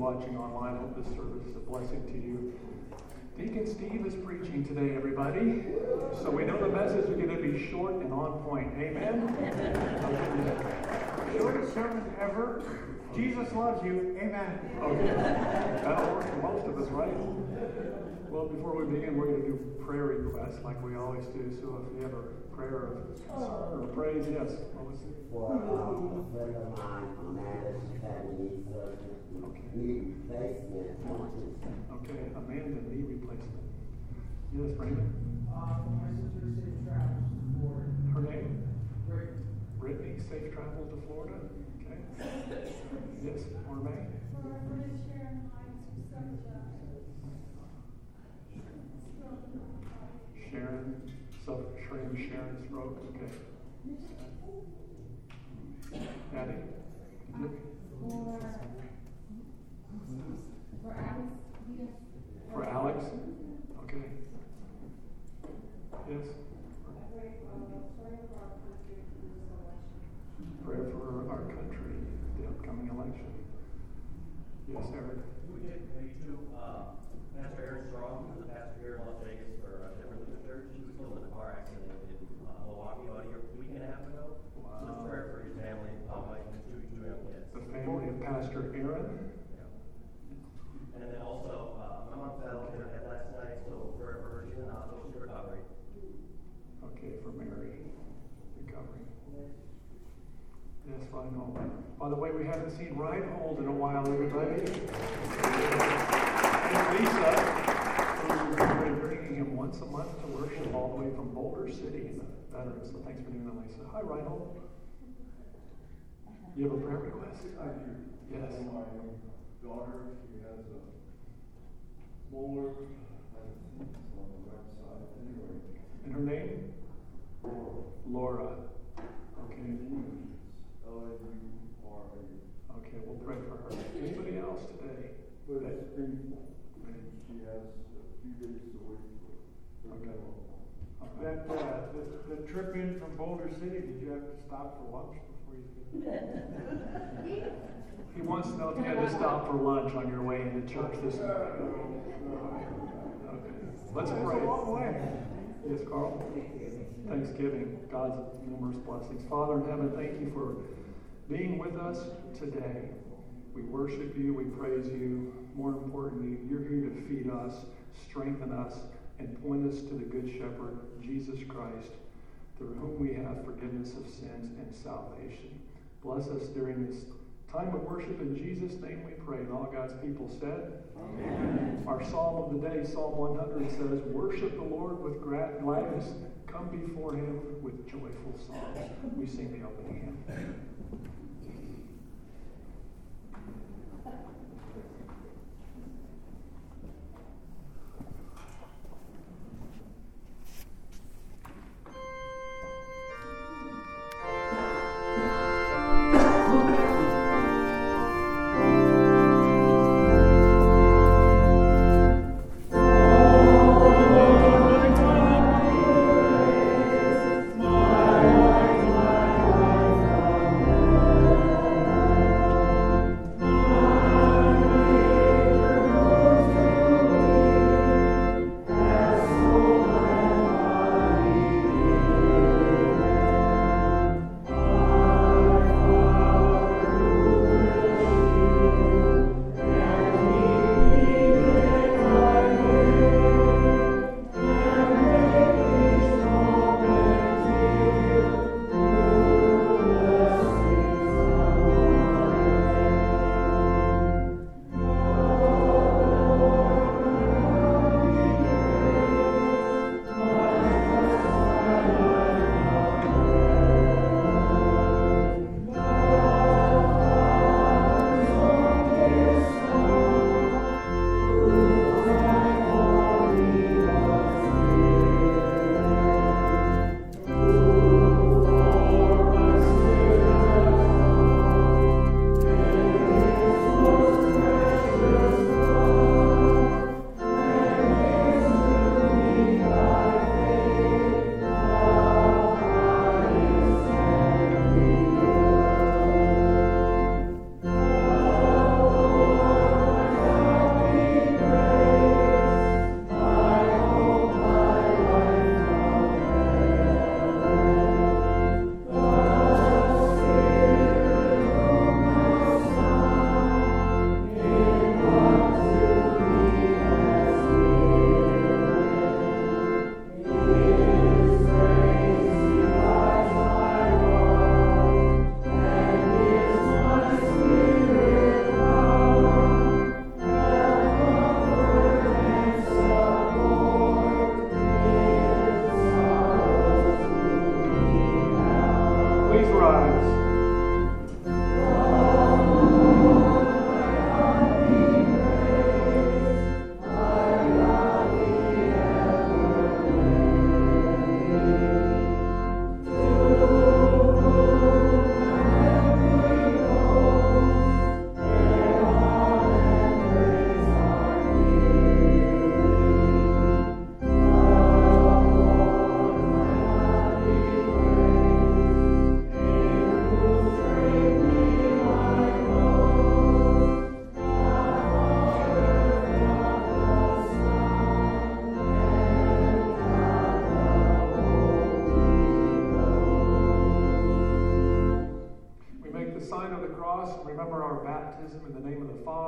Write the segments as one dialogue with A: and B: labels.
A: watching online. Hope this service is a blessing to you. Deacon Steve is preaching today, everybody. So we know the message is going to be short and on point. Amen?
B: Shortest sermon ever. Jesus loves you. Amen.
A: Okay. That'll work for most of us, right? Well, before we begin, we're going to do prayer requests like we always do. So if you have a prayer of concern or praise, yes. What was it?
C: For um, a friend of mine, Amanda, she's having knee. Okay. Knee replacement.
A: Okay, Amanda, knee replacement. Yes, Raymond?
D: Uh, my sister, safe travels to Florida.
A: Her name?
D: Brittany.
A: Brittany, safe travel to Florida. Okay. Yes, or May?
E: For British Sharon Heights,
A: Sharon, so Sharon, Sharon's Road, okay. Addie?
E: Uh, for, for Alex,
A: For Alex? Okay. Yes? Prayer for our country, the upcoming election. Yes, Eric?
F: We did, we do, uh, Pastor Aaron Strong, who's the pastor here in Las Vegas for uh, Denver Lutheran Church. He was killed in a car accident in uh, Milwaukee about a year, week and a half ago.
A: Wow.
F: Just prayer for his family, uh, Mike, and two, two young kids.
A: The family of Pastor Aaron?
F: Yeah. And then also, uh, my mom fell, hit her head last night, so prayer for her, she's in hospital, she's recovering.
A: Okay, for Mary, recovering. Yes, Reinhold. By the way, we haven't seen Reinhold in a while, everybody. And Lisa, who's been bringing him once a month to worship all the way from Boulder City in the veterans. So thanks for doing that, Lisa. Hi, Reinhold. You have a prayer request?
G: I do.
A: Yes.
G: My daughter, she has a molar, uh, I think it's on the right side, anyway.
A: And her name? Laura. Okay.
G: L A U R A.
A: Okay, we'll pray for her. Anybody else today?
G: But it's painful, and she has a few days to wait for it.
A: Okay. Okay.
B: That, uh, the, the trip in from Boulder City, did you have to stop for lunch before you did?
A: He wants to know if you had to stop for lunch on your way into church this morning. Okay. Let's
B: That's a
A: pray.
B: long way.
A: Yes, Carl? Thanksgiving, God's numerous blessings. Father in heaven, thank you for being with us today. We worship you, we praise you. More importantly, you're here to feed us, strengthen us, and point us to the Good Shepherd, Jesus Christ, through whom we have forgiveness of sins and salvation. Bless us during this time of worship. In Jesus' name we pray. And all God's people said, Amen. Our psalm of the day, Psalm 100, says, Worship the Lord with gladness. Come before him with joyful songs. We sing the opening hymn.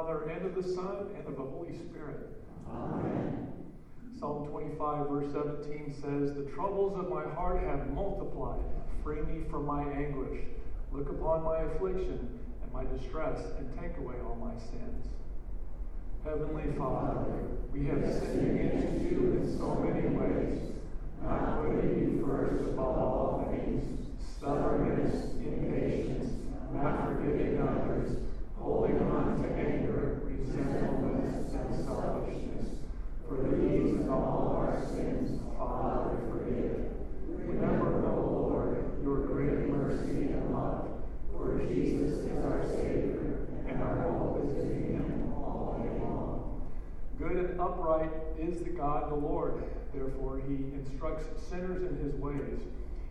A: Father, and of the Son, and of the Holy Spirit. Amen. Psalm 25, verse 17 says, The troubles of my heart have multiplied. Free me from my anguish. Look upon my affliction and my distress, and take away all my sins. Heavenly Father, we have sinned against you in so many ways, not putting you first above all things, stubbornness, impatience, not forgiving others, holding on to anger, resentfulness, and selfishness. For these and all our sins, Father, forgive. Remember, O Lord, your great mercy and love, for Jesus is our Savior, and our hope is in him all day long. Good and upright is the God the Lord. Therefore, he instructs sinners in his ways.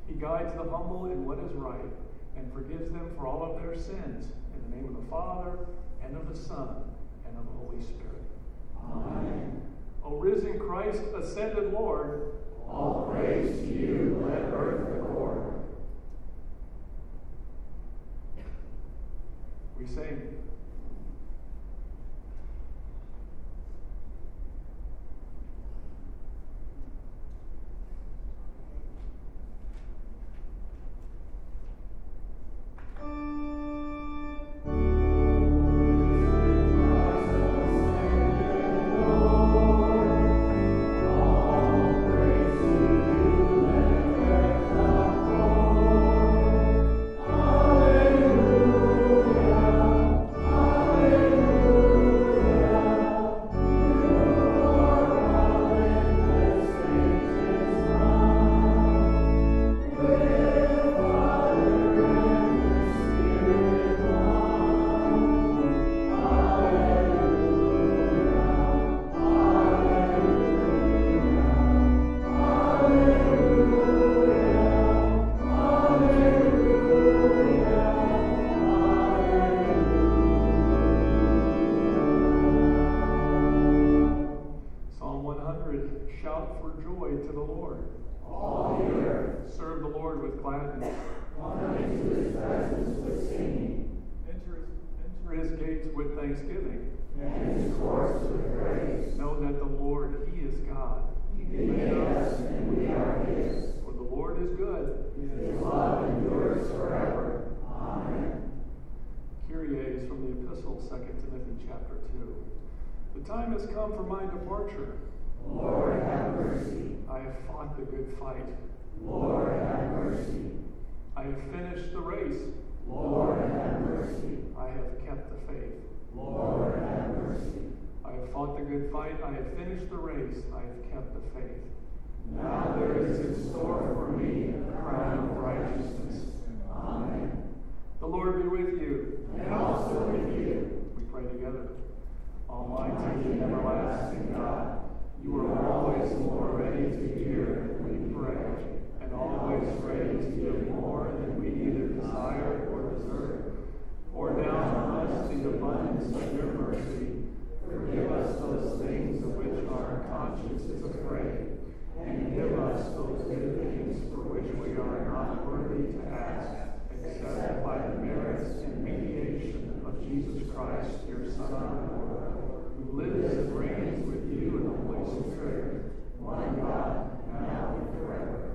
A: He guides the humble in what is right, and forgives them for all of their sins. The name of the Father, and of the Son, and of the Holy Spirit. Amen. O risen Christ, ascended Lord, all praise to you, let earth record. We sing.
B: Enter his
A: gates with thanksgiving.
B: enter his courts with praise.
A: Know that the Lord, He is God.
B: He made us, and we are his.
A: For the Lord is good.
B: His love endures forever. Amen.
A: Kyrie is from the Epistle, 2 Timothy chapter 2. The time has come for my departure.
B: Lord, have mercy.
A: I have fought the good fight.
B: Lord, have mercy.
A: I have finished the race.
B: Lord, have mercy.
A: I have kept the faith.
B: Lord, have mercy.
A: I have fought the good fight. I have finished the race. I have kept the faith.
B: Now there is in store for me a crown of righteousness. Amen.
A: The Lord be with you.
B: And also with you.
A: We pray together. Almighty and everlasting God, you are always more ready to hear when we pray, and always ready to give more than we either desire. Pour down on us the abundance of your mercy. Forgive us those things of which our conscience is afraid, and give us those things for which we are not worthy to ask, except by the merits and mediation of Jesus Christ, your Son, who lives and reigns with you in the Holy Spirit, one God, now and forever.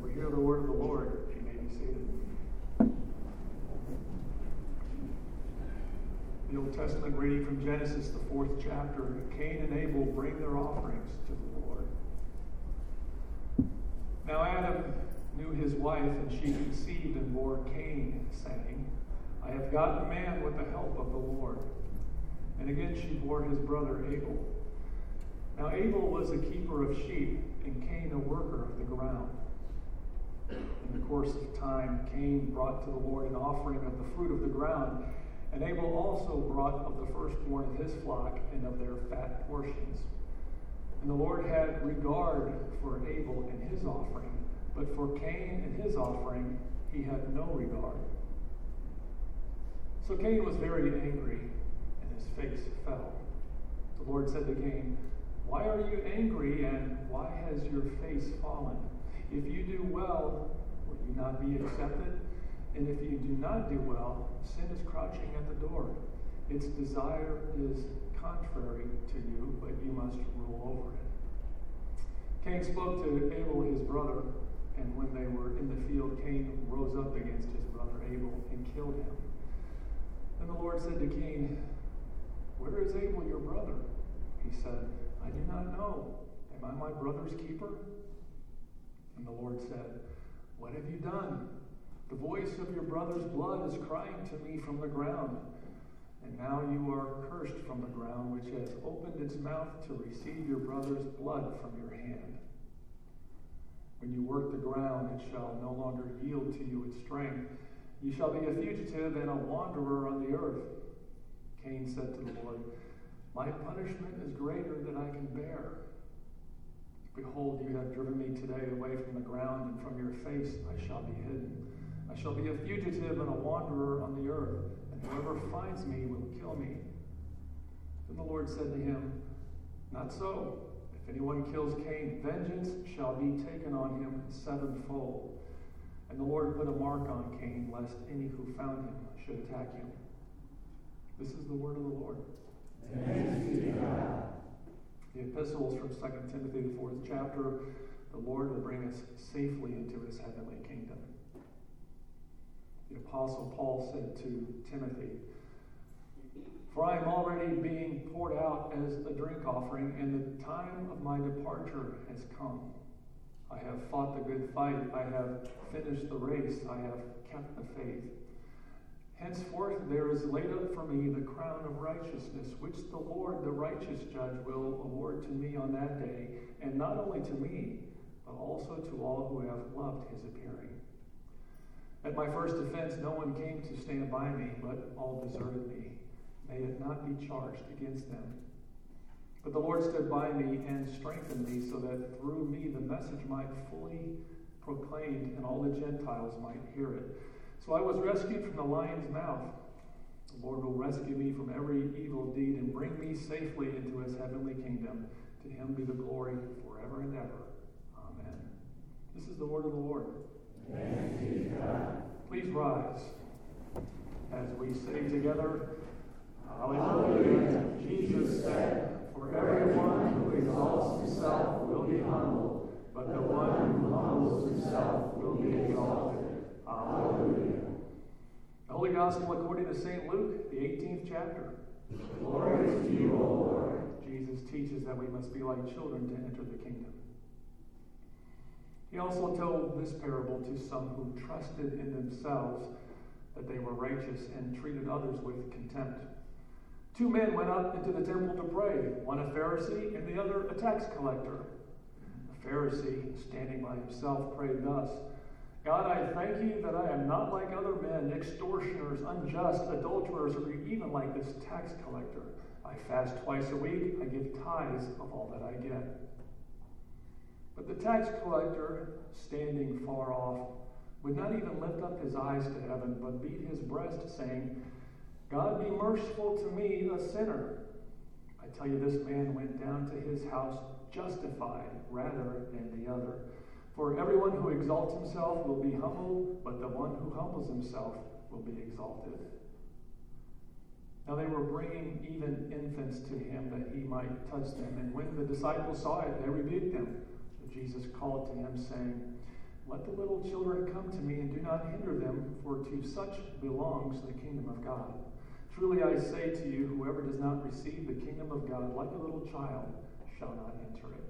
A: We hear the word of the Lord, you may be seated. Old Testament reading from Genesis, the fourth chapter Cain and Abel bring their offerings to the Lord. Now Adam knew his wife, and she conceived and bore Cain, saying, I have gotten a man with the help of the Lord. And again she bore his brother Abel. Now Abel was a keeper of sheep, and Cain a worker of the ground. In the course of time, Cain brought to the Lord an offering of the fruit of the ground, and Abel also brought of the firstborn of his flock and of their fat portions. And the Lord had regard for Abel and his offering, but for Cain and his offering he had no regard. So Cain was very angry, and his face fell. The Lord said to Cain, Why are you angry, and why has your face fallen? If you do well, will you not be accepted? And if you do not do well, sin is crouching at the door. Its desire is contrary to you, but you must rule over it. Cain spoke to Abel, his brother, and when they were in the field, Cain rose up against his brother Abel and killed him. Then the Lord said to Cain, Where is Abel, your brother? He said, I do not know. Am I my brother's keeper? And the Lord said, What have you done? The voice of your brother's blood is crying to me from the ground. And now you are cursed from the ground, which has opened its mouth to receive your brother's blood from your hand. When you work the ground, it shall no longer yield to you its strength. You shall be a fugitive and a wanderer on the earth. Cain said to the Lord, My punishment is greater than I can bear. Behold, you have driven me today away from the ground, and from your face I shall be hidden. I shall be a fugitive and a wanderer on the earth, and whoever finds me will kill me. Then the Lord said to him, Not so. If anyone kills Cain, vengeance shall be taken on him sevenfold. And the Lord put a mark on Cain, lest any who found him should attack him. This is the word of the Lord. The epistles from 2 Timothy, the fourth chapter, the Lord will bring us safely into his heavenly kingdom. The apostle Paul said to Timothy, For I am already being poured out as a drink offering, and the time of my departure has come. I have fought the good fight, I have finished the race, I have kept the faith. Henceforth there is laid up for me the crown of righteousness, which the Lord, the righteous judge, will award to me on that day, and not only to me, but also to all who have loved his appearing. At my first offense, no one came to stand by me, but all deserted me. May it not be charged against them. But the Lord stood by me and strengthened me, so that through me the message might fully proclaimed and all the Gentiles might hear it. So I was rescued from the lion's mouth. The Lord will rescue me from every evil deed and bring me safely into his heavenly kingdom. To him be the glory forever and ever. Amen. This is the word of the Lord. Please rise as we say together, Hallelujah. Jesus said, For everyone who exalts himself will be humbled, but the one who humbles himself will be exalted. Hallelujah. The Holy Gospel according to St. Luke, the 18th chapter. Glory to you, O Lord. Jesus teaches that we must be like children to enter the kingdom. He also told this parable to some who trusted in themselves that they were righteous and treated others with contempt. Two men went up into the temple to pray, one a Pharisee and the other a tax collector. The Pharisee, standing by himself, prayed thus God, I thank you that I am not like other men, extortioners, unjust, adulterers, or even like this tax collector. I fast twice a week, I give tithes of all that I get. But the tax collector, standing far off, would not even lift up his eyes to heaven, but beat his breast, saying, God be merciful to me, a sinner. I tell you, this man went down to his house justified rather than the other. For everyone who exalts himself will be humbled, but the one who humbles himself will be exalted. Now they were bringing even infants to him that he might touch them. And when the disciples saw it, they rebuked them. Jesus called to him, saying, Let the little children come to me, and do not hinder them, for to such belongs the kingdom of God. Truly I say to you, whoever does not receive the kingdom of God like a little child shall not enter it.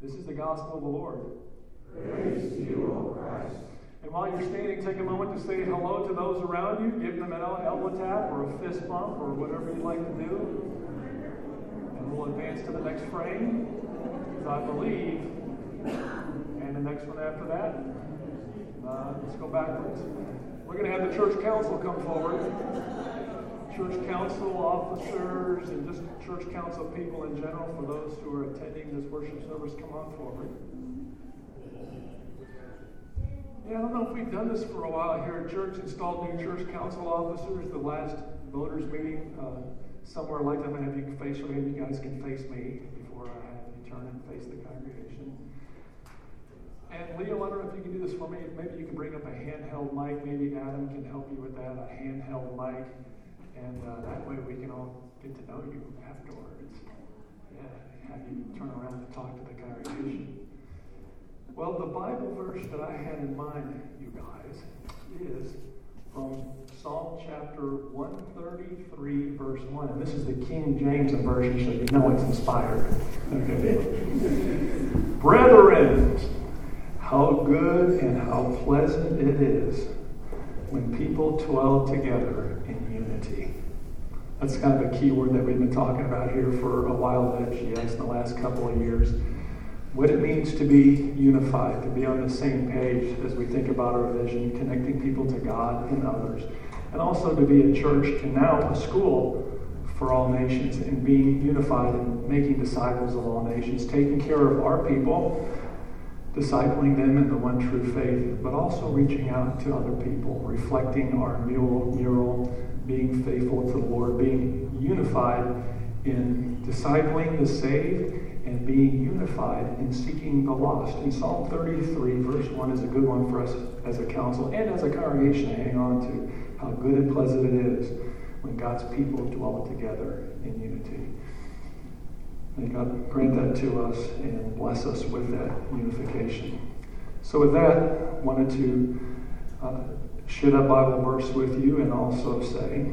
A: This is the gospel of the Lord.
G: Praise to you, O Christ.
A: And while you're standing, take a moment to say hello to those around you. Give them an elbow tap or a fist bump or whatever you'd like to do. And we'll advance to the next frame, as I believe. And the next one after that. Uh, let's go backwards. We're going to have the church council come forward. Church council officers and just church council people in general, for those who are attending this worship service, come on forward. Yeah, I don't know if we've done this for a while here at church, installed new church council officers. The last voters meeting, uh, somewhere like that, I'm going to have you face, maybe you guys can face me before I have turn and face the congregation. And Leo, I don't know if you can do this for me. Maybe you can bring up a handheld mic. Maybe Adam can help you with that, a handheld mic. And uh, that way we can all get to know you afterwards. Yeah, have you turn around and talk to the congregation. Well, the Bible verse that I had in mind, you guys, is from Psalm chapter 133, verse 1. And this is the King James version, so you know it's inspired. Okay. Brethren, how good and how pleasant it is when people dwell together in unity. That's kind of a key word that we've been talking about here for a while at FGS in the last couple of years. What it means to be unified, to be on the same page as we think about our vision, connecting people to God and others, and also to be a church and now a school for all nations and being unified and making disciples of all nations, taking care of our people, discipling them in the one true faith, but also reaching out to other people, reflecting our mural, mural being faithful to the Lord, being unified in discipling the saved and being unified in seeking the lost. In Psalm 33, verse 1 is a good one for us as a council and as a congregation to hang on to. How good and pleasant it is when God's people dwell together in unity. May God grant that to us and bless us with that unification. So, with that, wanted to uh, share that Bible verse with you and also say,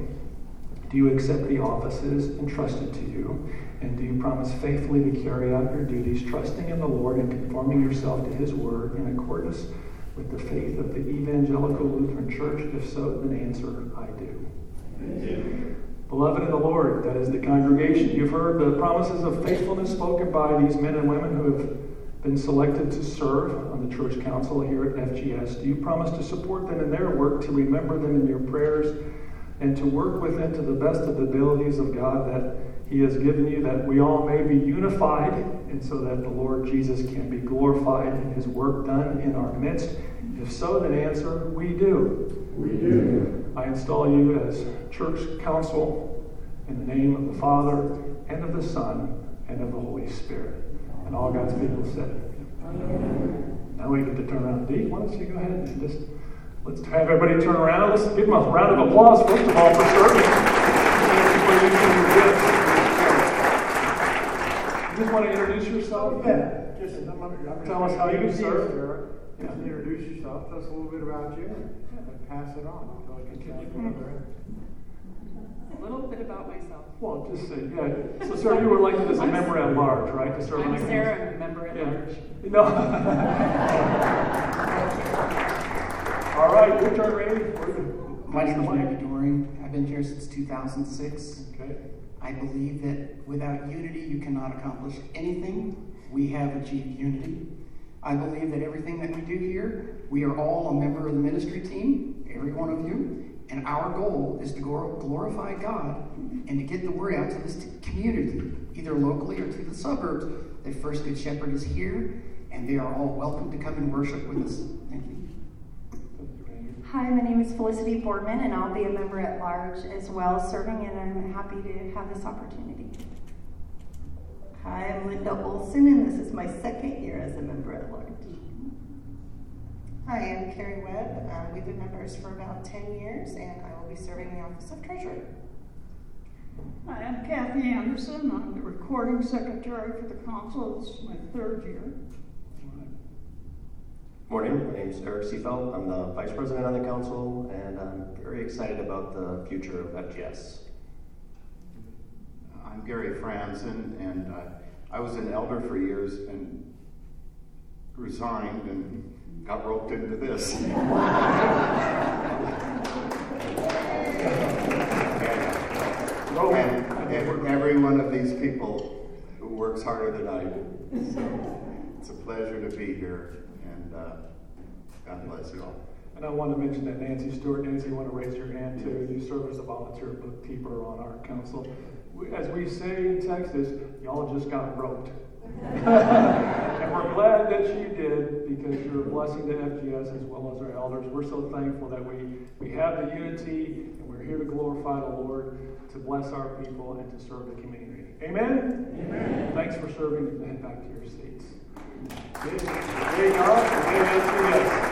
A: do you accept the offices entrusted to you? And do you promise faithfully to carry out your duties, trusting in the Lord and conforming yourself to His word in accordance with the faith of the Evangelical Lutheran Church? If so, then answer, I do. I do. Beloved in the Lord, that is the congregation, you've heard the promises of faithfulness spoken by these men and women who have been selected to serve on the church council here at FGS. Do you promise to support them in their work, to remember them in your prayers, and to work with them to the best of the abilities of God that He has given you, that we all may be unified, and so that the Lord Jesus can be glorified in His work done in our midst? If so, then answer, we do.
B: We do.
A: I install you as church council in the name of the Father, and of the Son, and of the Holy Spirit. And all God's people said, Now we get to turn around. Dee, why don't you go ahead and just let's have everybody turn around. Let's give them a round of applause, first of all, for serving. You just want to introduce yourself?
B: Yeah, just I'm gonna, I'm
A: Tell us how you
B: say
A: serve.
B: Sarah. Just introduce yourself, tell us a little bit about you, and pass it on. So I can pass it on to her.
H: A little bit about myself.
A: Well, just say, yeah. So, sir, you were elected as a member at large, right? To serve
H: I'm
A: the
H: Sarah, I'm a member at
A: Yeah.
H: large.
A: No. All right, your turn, Randy.
I: My name is Randy Doring. I've been here since 2006.
A: Okay.
I: I believe that without unity, you cannot accomplish anything. We have achieved unity. I believe that everything that we do here, we are all a member of the ministry team, every one of you, and our goal is to glorify God and to get the word out to this community, either locally or to the suburbs, that First Good Shepherd is here, and they are all welcome to come and worship with us. Thank you.
E: Hi, my name is Felicity Boardman, and I'll be a member at large as well, serving, and I'm happy to have this opportunity.
J: Hi, I'm Linda Olson, and this is my second year as a member at large.
K: Hi, I'm Carrie Webb. Um, we've been members for about 10 years, and I will be serving the office of treasurer.
L: Hi, I'm Kathy Anderson. I'm the recording secretary for the council. This is my third year.
M: Morning, my name is Eric Seefeld. I'm the vice president on the council, and I'm very excited about the future of FGS.
N: I'm Gary Franzen, and uh, I was an elder for years and resigned and got roped into this. and, and every one of these people who works harder than I do. So it's a pleasure to be here, and uh, God bless you all.
A: And I want to mention that Nancy Stewart, Nancy, you want to raise your hand too. You serve as a volunteer bookkeeper on our council. As we say in Texas, y'all just got roped. and we're glad that you did because you're a blessing to FGS as well as our elders. We're so thankful that we, we have the unity and we're here to glorify the Lord, to bless our people, and to serve the community. Amen? Amen. Thanks for serving and head back to your seats. There you go.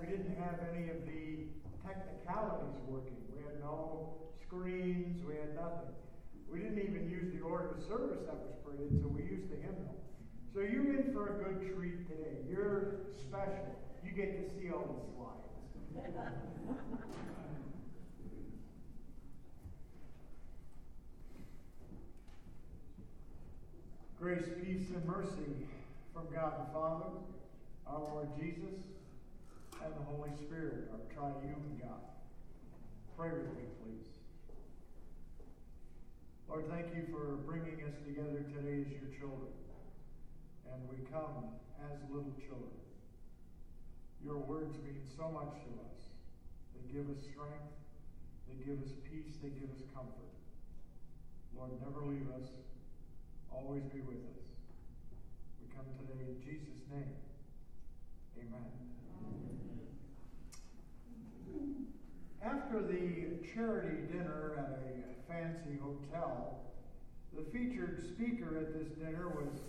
B: We didn't have any of the technicalities working. We had no screens, we had nothing. We didn't even use the order of service that was printed, so we used the hymnal. So you're in for a good treat today. You're special. You get to see all the slides. Grace, peace, and mercy from God the Father, our Lord Jesus, and the Holy Spirit, our triune God. Pray with me, please. Lord, thank you for bringing us together today as your children. And we come as little children. Your words mean so much to us. They give us strength, they give us peace, they give us comfort. Lord, never leave us, always be with us. We come today in Jesus' name. Amen. After the charity dinner at a fancy hotel, the featured speaker at this dinner was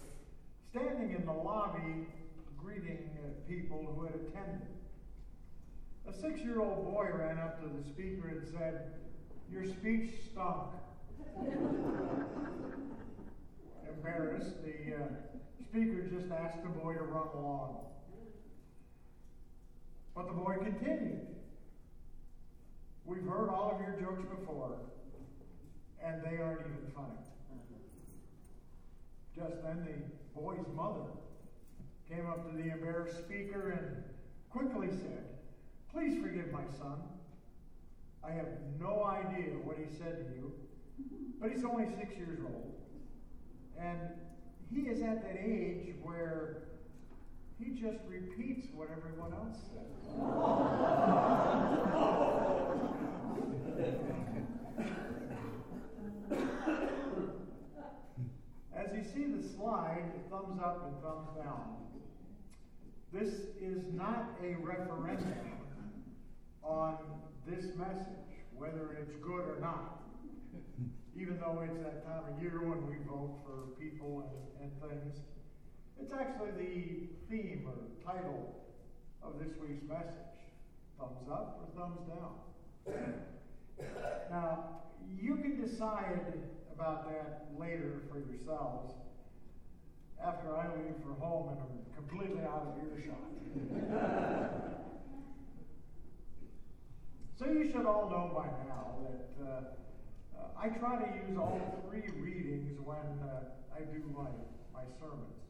B: standing in the lobby greeting people who had attended. A six year old boy ran up to the speaker and said, Your speech stunk. Embarrassed, the uh, speaker just asked the boy to run along. But the boy continued. We've heard all of your jokes before, and they aren't even funny. Just then, the boy's mother came up to the embarrassed speaker and quickly said, Please forgive my son. I have no idea what he said to you, but he's only six years old. And he is at that age where he just repeats what everyone else says. As you see the slide, thumbs up and thumbs down. This is not a referendum on this message, whether it's good or not. Even though it's that time of year when we vote for people and, and things. It's actually the theme or title of this week's message thumbs up or thumbs down. now, you can decide about that later for yourselves after I leave for home and I'm completely out of earshot. so, you should all know by now that uh, uh, I try to use all three readings when uh, I do my, my sermons.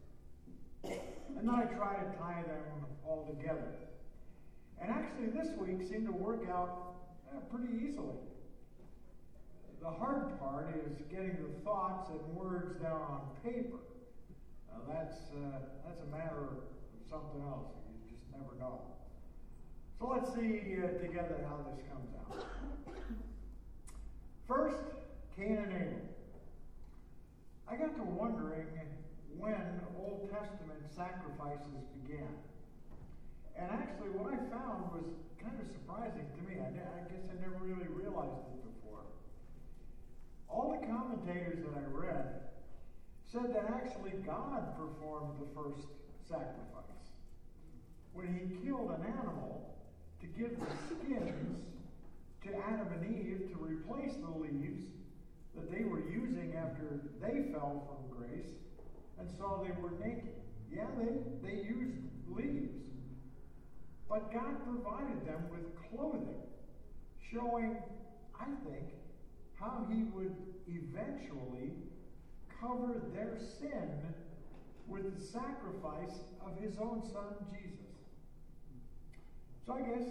B: And then I try to tie them all together. And actually, this week seemed to work out uh, pretty easily. The hard part is getting the thoughts and words down on paper. That's, uh, that's a matter of something else. You just never know. So let's see uh, together how this comes out. First, Cain and Abel. I got to wondering when Old Testament sacrifices began. And actually, what I found was kind of surprising to me. I, I guess I never really realized it before. All the commentators that I read said that actually God performed the first sacrifice. When he killed an animal to give the skins to Adam and Eve to replace the leaves that they were using after they fell from grace and saw they were naked. Yeah, they, they used leaves. But God provided them with clothing, showing, I think, how He would eventually cover their sin with the sacrifice of His own Son, Jesus. So I guess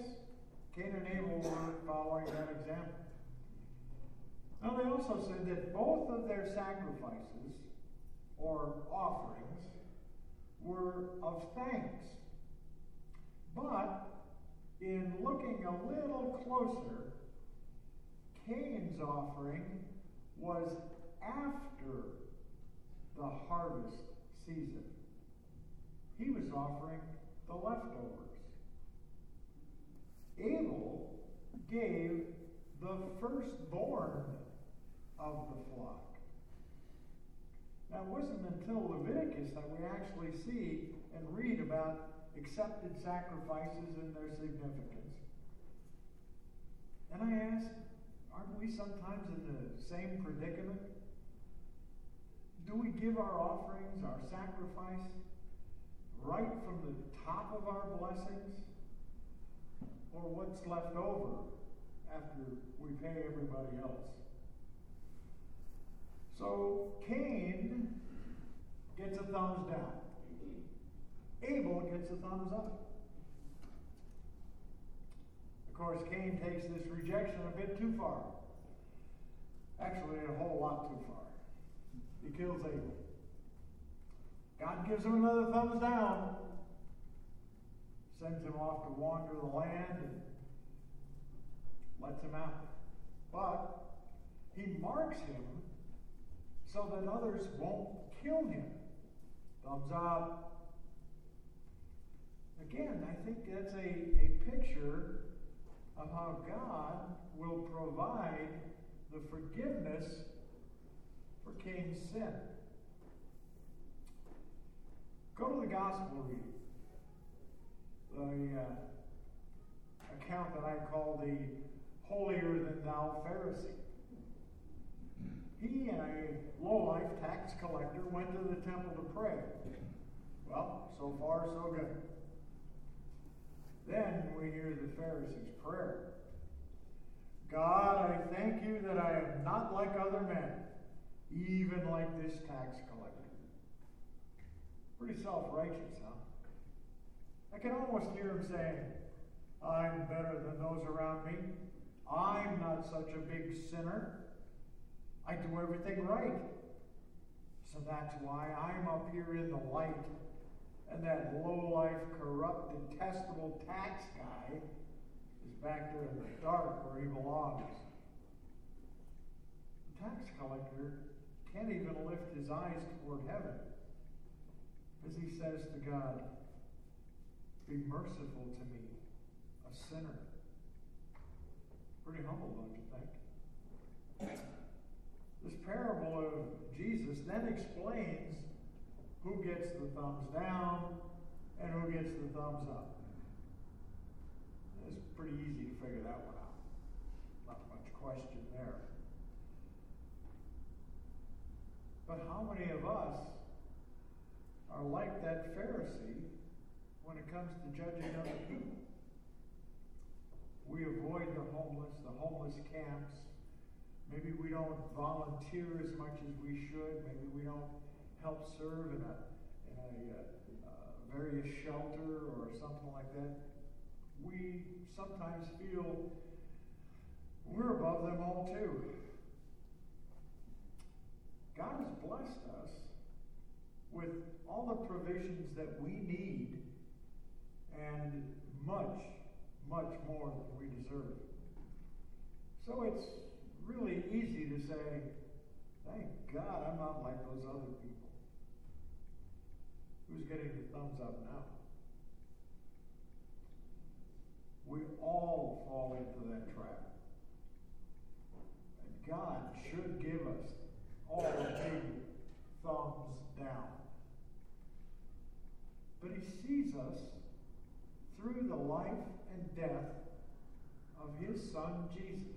B: Cain and Abel were following that example. Now, they also said that both of their sacrifices or of thanks. But in looking a little closer, Cain's offering was after the harvest season. He was offering the leftovers. Abel gave the firstborn of the flock. Now, it wasn't until Leviticus that we actually see and read about accepted sacrifices and their significance. And I ask, aren't we sometimes in the same predicament? Do we give our offerings, our sacrifice, right from the top of our blessings? Or what's left over after we pay everybody else? So Cain gets a thumbs down. Abel gets a thumbs up. Of course, Cain takes this rejection a bit too far. Actually, a whole lot too far. He kills Abel. God gives him another thumbs down, sends him off to wander the land and lets him out. But he marks him so that others won't kill him. Thumbs up. Again, I think that's a, a picture of how God will provide the forgiveness for Cain's sin. Go to the gospel reading. The uh, account that I call the holier than thou Pharisee. He and a low-life tax collector went to the temple to pray. Well, so far so good. Then we hear the Pharisee's prayer. God, I thank you that I am not like other men, even like this tax collector. Pretty self righteous, huh? I can almost hear him saying, I'm better than those around me. I'm not such a big sinner. I do everything right. So that's why I'm up here in the light, and that low life, corrupt, detestable tax guy is back there in the dark where he belongs. The tax collector can't even lift his eyes toward heaven as he says to God, Be merciful to me, a sinner. Pretty humble, don't you think? This parable of Jesus then explains who gets the thumbs down and who gets the thumbs up. It's pretty easy to figure that one out. Not much question there. But how many of us are like that Pharisee when it comes to judging other people? We avoid the homeless, the homeless camps. Maybe we don't volunteer as much as we should. Maybe we don't help serve in a, in a uh, uh, various shelter or something like that. We sometimes feel we're above them all too. God has blessed us with all the provisions that we need and much, much more than we deserve. So it's really easy to say, thank God I'm not like those other people. Who's getting the thumbs up now? We all fall into that trap. And God should give us all big thumbs down. But He sees us through the life and death of His Son Jesus.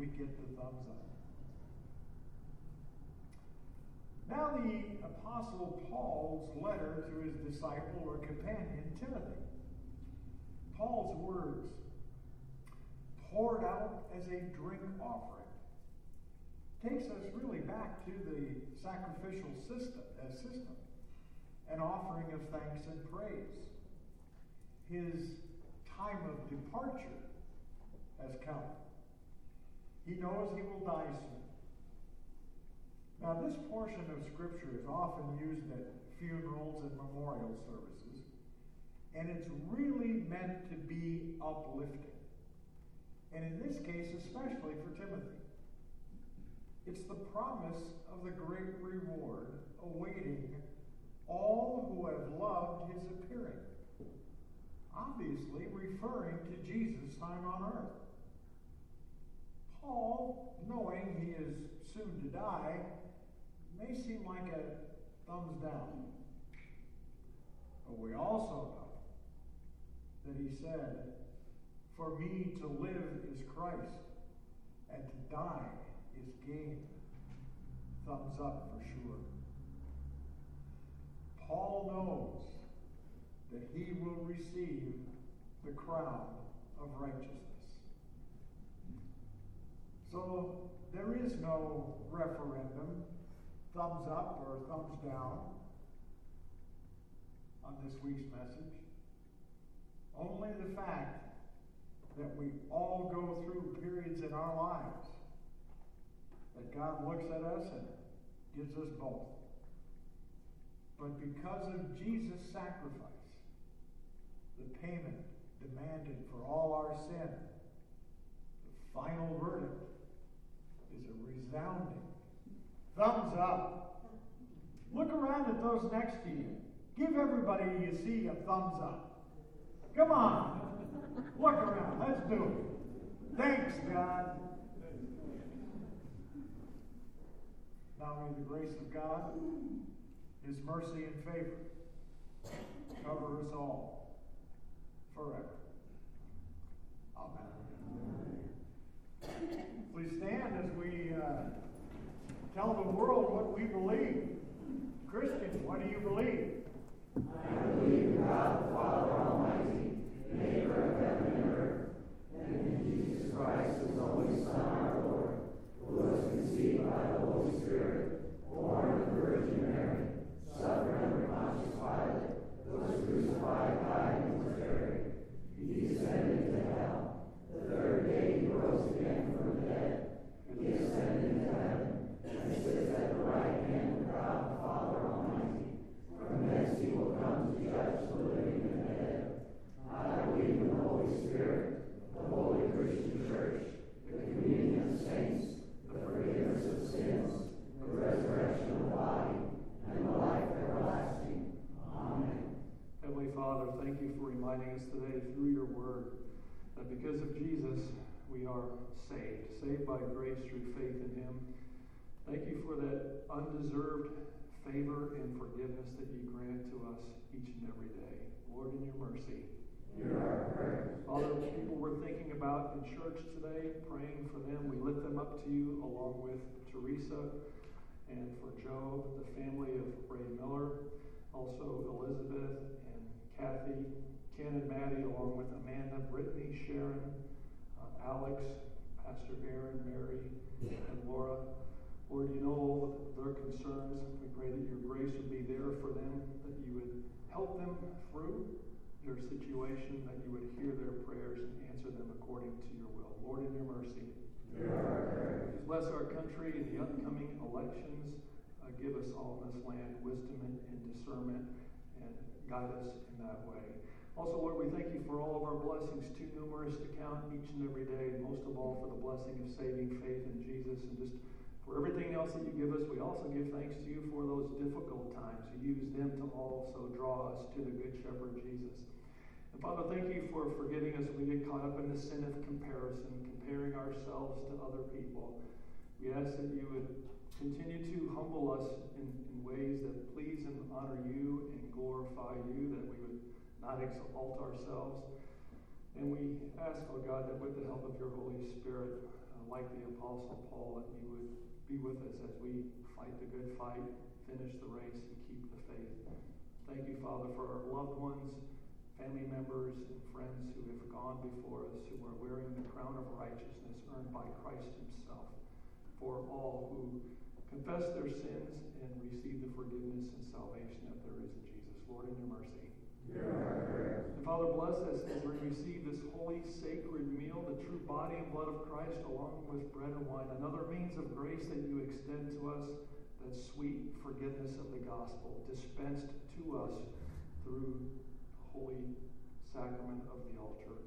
B: We get the thumbs up. Now, the Apostle Paul's letter to his disciple or companion, Timothy. Paul's words, poured out as a drink offering, takes us really back to the sacrificial system, uh, system an offering of thanks and praise. His time of departure has come. He knows he will die soon. Now, this portion of Scripture is often used at funerals and memorial services, and it's really meant to be uplifting. And in this case, especially for Timothy. It's the promise of the great reward awaiting all who have loved his appearing. Obviously, referring to Jesus' time on earth. Paul, knowing he is soon to die, may seem like a thumbs down. But we also know that he said, For me to live is Christ, and to die is gain. Thumbs up for sure. Paul knows that he will receive the crown of righteousness. So there is no referendum, thumbs up or thumbs down on this week's message. Only the fact that we all go through periods in our lives that God looks at us and gives us both. But because of Jesus' sacrifice, the payment demanded for all our sin, the final verdict is a resounding thumbs up. Look around at those next to you. Give everybody you see a thumbs up. Come on. Look around. Let's do it. Thanks, God. Now may the grace of God, His mercy and favor cover us all forever. Amen. Please stand as we uh, tell the world what we believe. Christians, what do you believe?
O: I believe in God the Father Almighty, maker of heaven and earth, and in Jesus Christ, his only Son, our Lord, who was conceived by the Holy Spirit, born of the Virgin Mary, suffered under Pontius Pilate, was crucified, died, and was buried. He descended into hell. The third day he rose again from the dead. He ascended into heaven, and sits at the right hand of God the Father Almighty. From thence he will come to judge the living and the dead. I believe in the Holy Spirit, the holy Christian church, the communion of saints, the forgiveness of sins, the resurrection of the body, and the life everlasting. Amen.
A: Heavenly Father, thank you for reminding us today through your word because of Jesus, we are saved, saved by grace through faith in him. Thank you for that undeserved favor and forgiveness that you grant to us each and every day. Lord, in your mercy. Father, people we're thinking about in church today, praying for them, we lift them up to you along with Teresa and for Joe, the family of Ray Miller, also Elizabeth and Kathy, Ken and Maddie, along with Amanda, Brittany, Sharon, uh, Alex, Pastor Aaron, Mary, and Laura. Lord, you know all their concerns. We pray that your grace would be there for them, that you would help them through their situation, that you would hear their prayers and answer them according to your will. Lord, in your mercy. Please bless our country in the upcoming elections. Uh, give us all in this land wisdom and, and discernment and guide us in that way. Also, Lord, we thank you for all of our blessings, too numerous to count each and every day, and most of all for the blessing of saving faith in Jesus and just for everything else that you give us. We also give thanks to you for those difficult times. You use them to also draw us to the Good Shepherd Jesus. And Father, thank you for forgiving us when we get caught up in the sin of comparison, comparing ourselves to other people. We ask that you would continue to humble us in, in ways that please and honor you and glorify you, that we would not exalt ourselves. And we ask, oh God, that with the help of your Holy Spirit, uh, like the Apostle Paul, that you would be with us as we fight the good fight, finish the race, and keep the faith. Thank you, Father, for our loved ones, family members, and friends who have gone before us, who are wearing the crown of righteousness earned by Christ Himself, for all who confess their sins and receive the forgiveness and salvation that there is in Jesus. Lord, in your mercy. And Father, bless us as we receive this holy, sacred meal, the true body and blood of Christ, along with bread and wine, another means of grace that you extend to us, that sweet forgiveness of the gospel dispensed to us through the holy sacrament of the altar.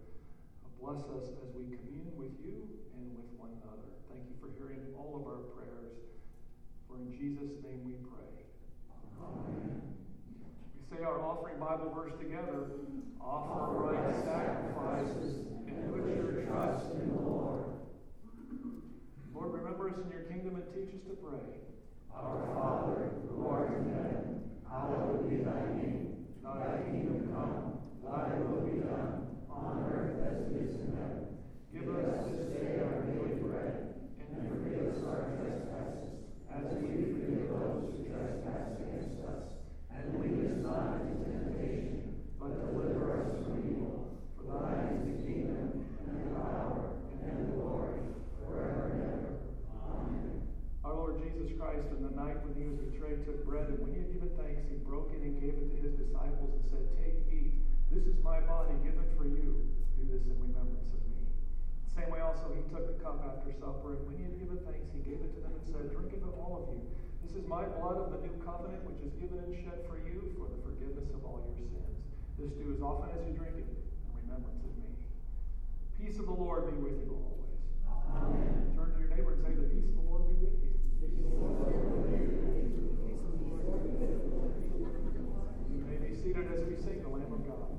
A: Bless us as we commune with you and with one another. Thank you for hearing all of our prayers. For in Jesus' name we pray. Amen. We say our offering Bible verse together. Offer right sacrifices and put your trust in the Lord. Lord, remember us in your kingdom and teach us to pray.
O: Our Father, who art in heaven, hallowed be thy name. Thy kingdom come, thy will be done, on earth as it is in heaven. Give us this day our daily bread, and forgive us our trespasses, as we forgive those who trespass. And lead us not into temptation, but deliver us from evil. For thine is the kingdom, and the power, and the glory, forever and ever.
A: Our Lord Jesus Christ, in the night when he was betrayed, took bread, and when he had given thanks, he broke it and gave it to his disciples and said, Take, eat. This is my body given for you. Do this in remembrance of me. Same way also he took the cup after supper, and when he had given thanks, he gave it to them and said, Drink of it, all of you. This is my blood of the new covenant, which is given and shed for you for the forgiveness of all your sins. This do as often as you drink it in remembrance of me. Peace of the Lord be with you always. Amen. Turn to your neighbor and say, The peace of the Lord be with you. You may be seated as we sing the Lamb of God.